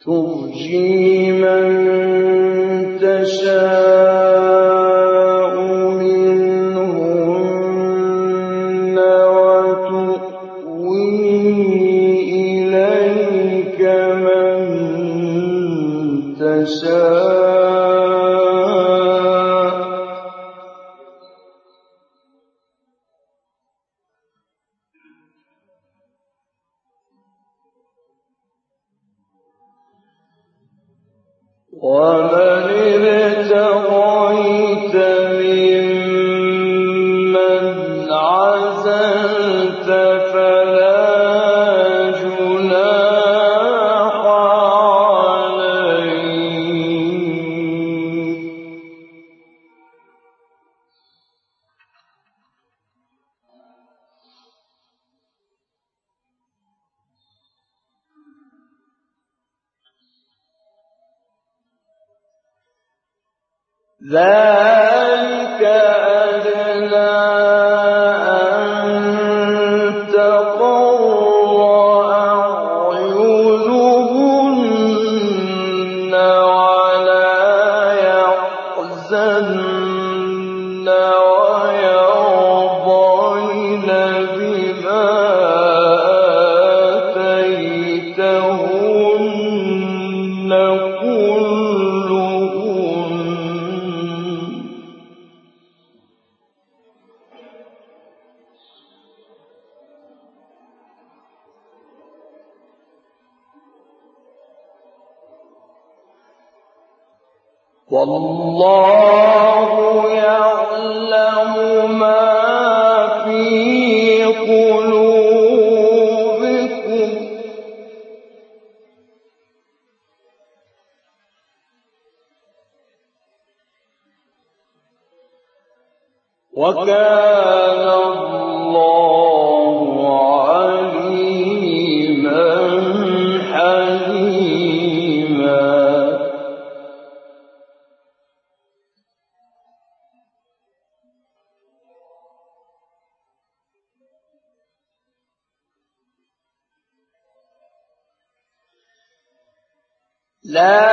ترجي من تشاء لا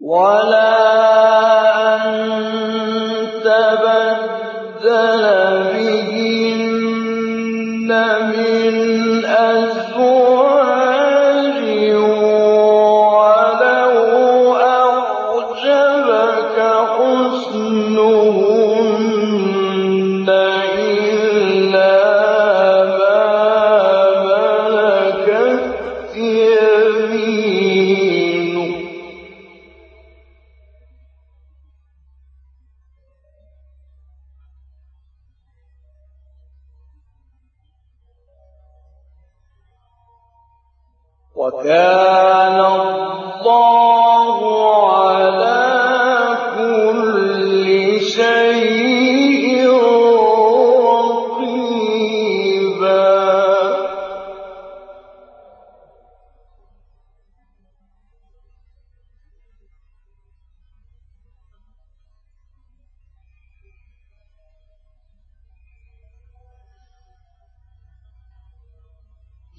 وَلَا أَن تَبَدَّلَ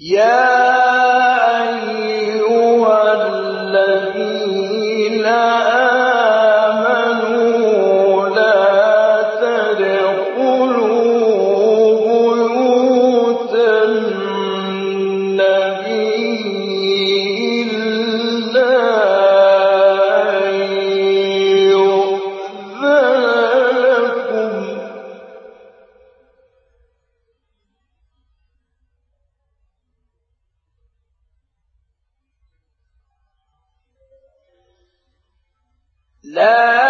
Yeah. لا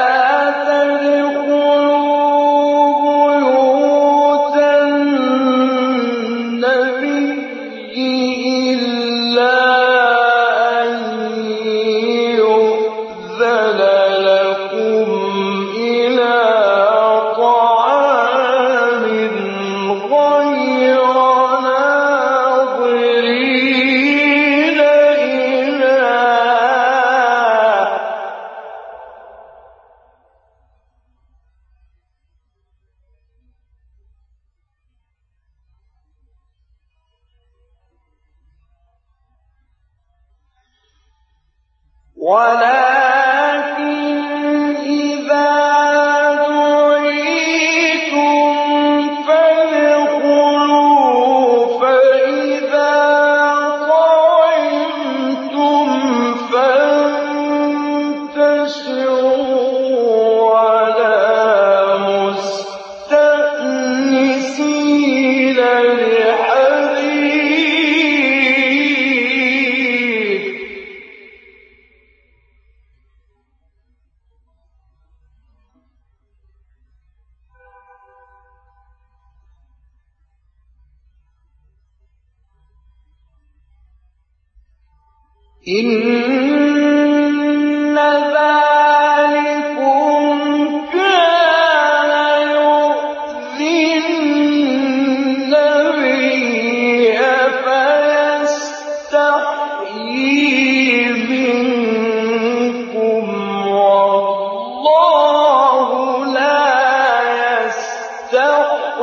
تبدوا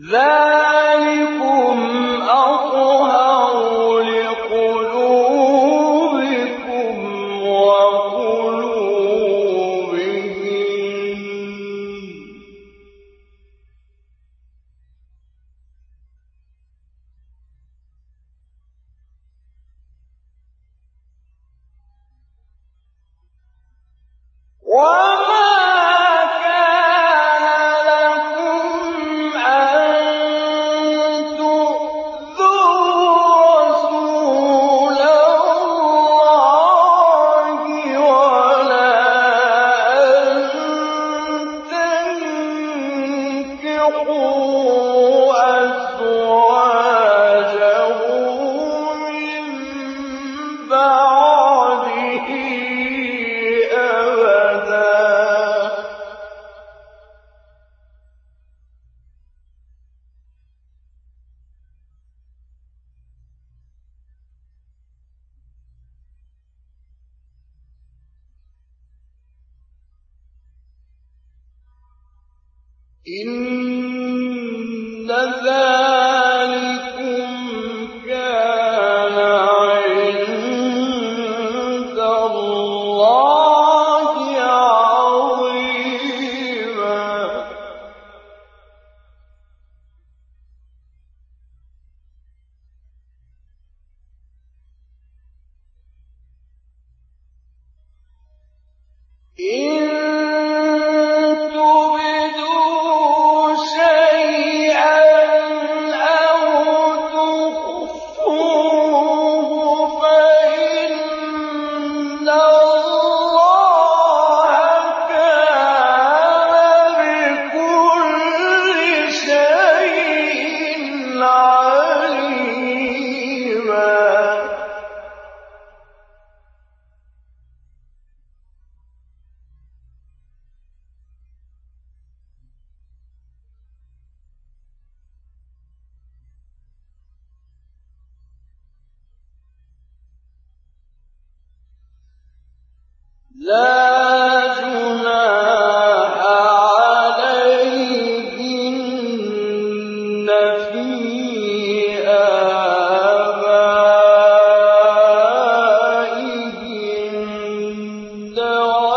شيئا الدار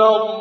إِنَّ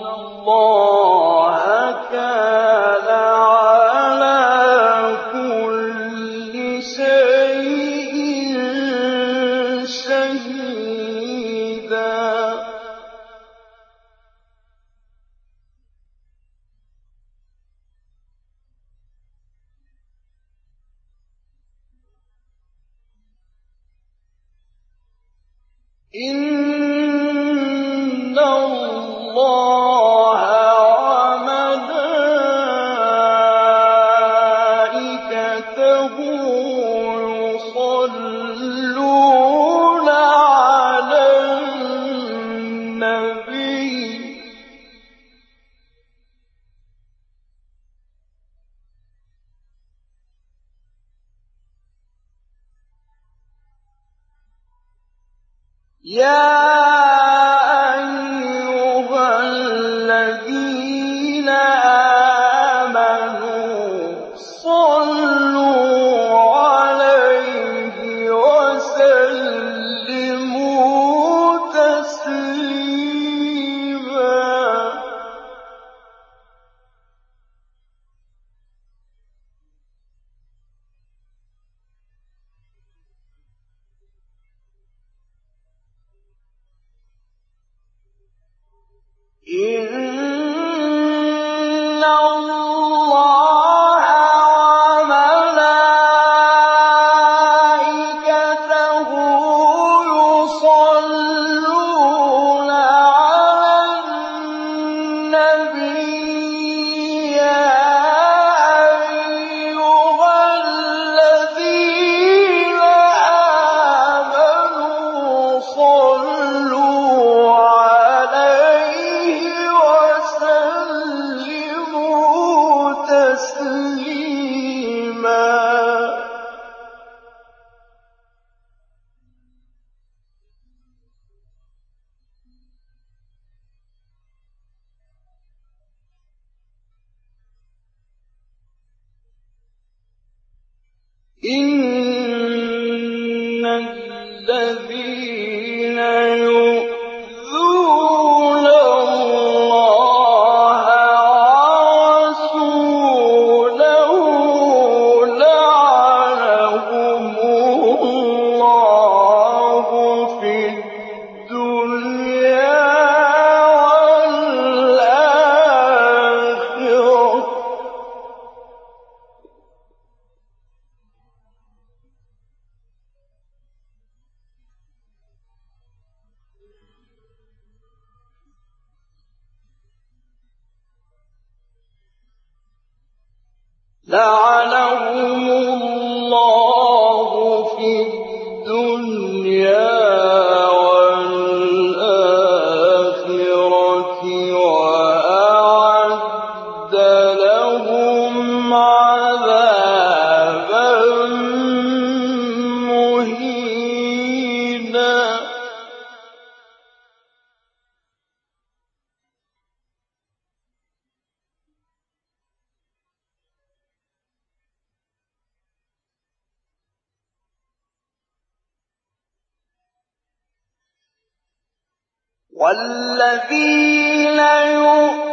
الدنيا والذين يؤذون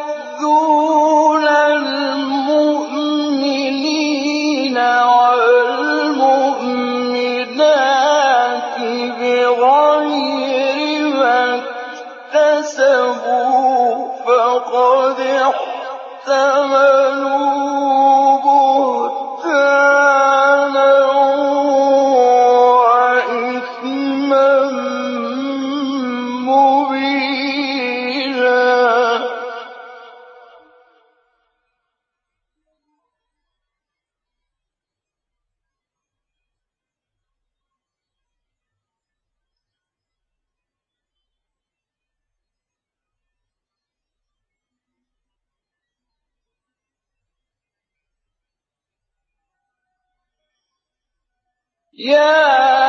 يا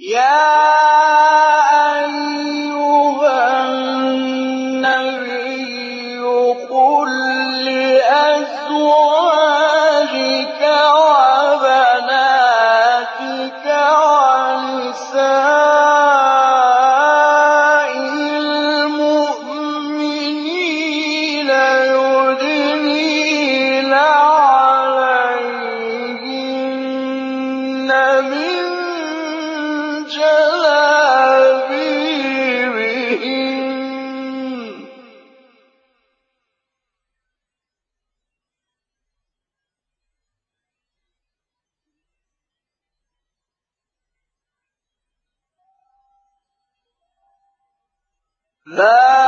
يا ذلك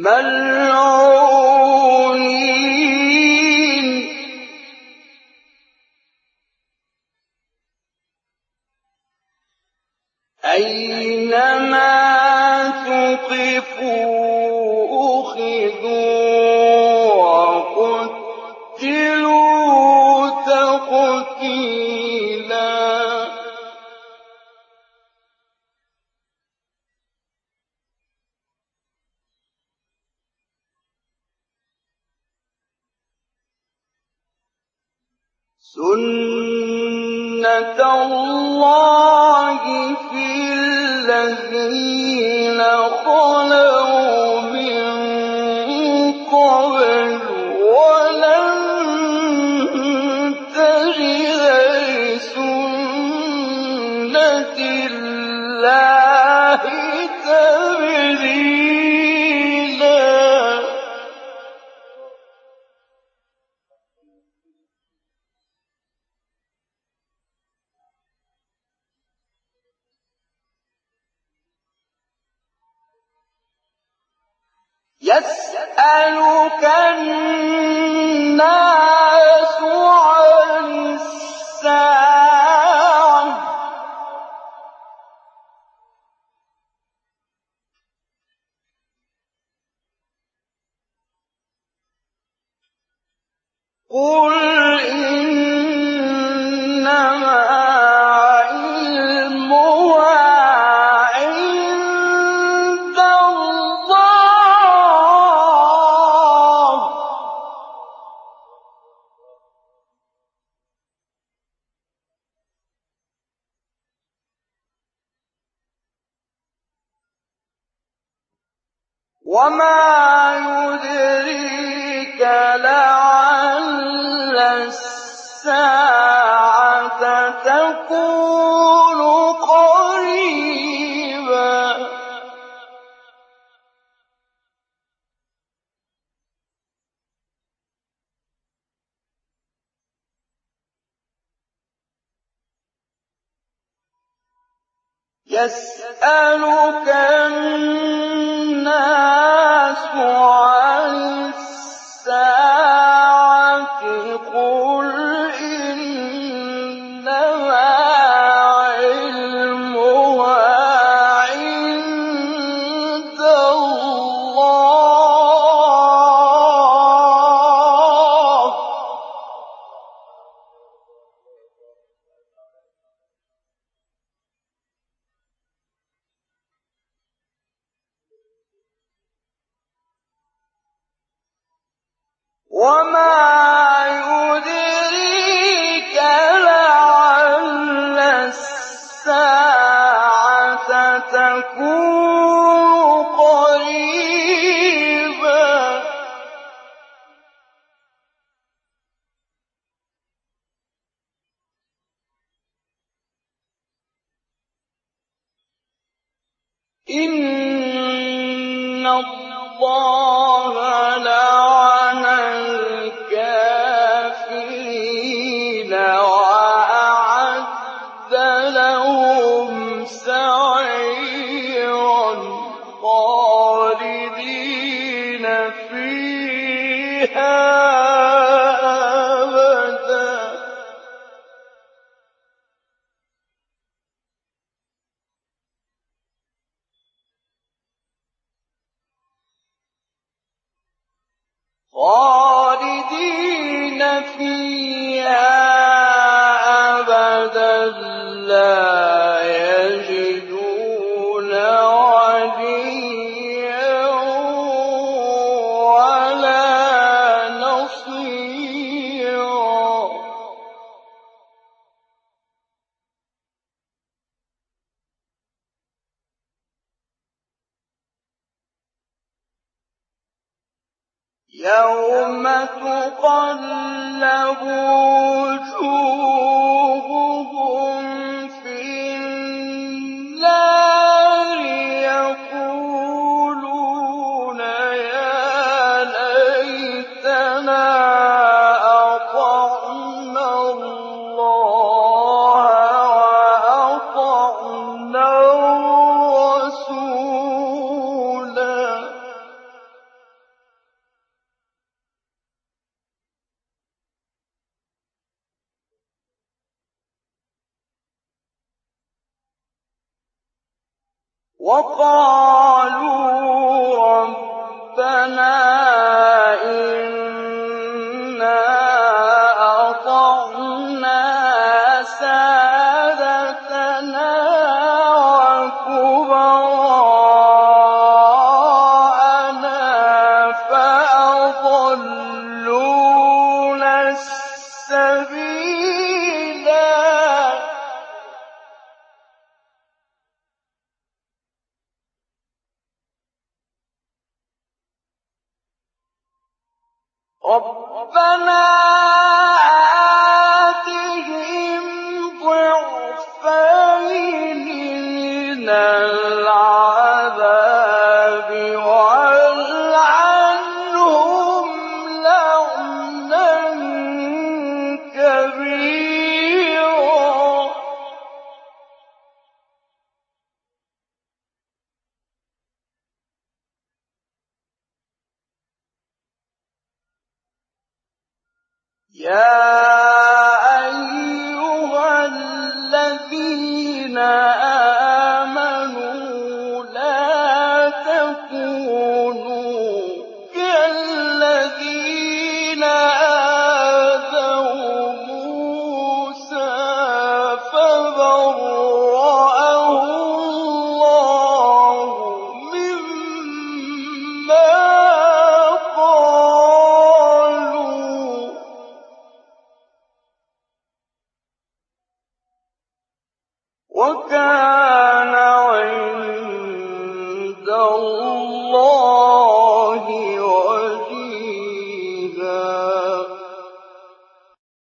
ملعونين. أي سُنَّةَ اللَّهِ فِي الَّذِينَ وما يدريك لعل الساعة تكون قريبا يسألك في الضالين يوم تقلب وجوههم يا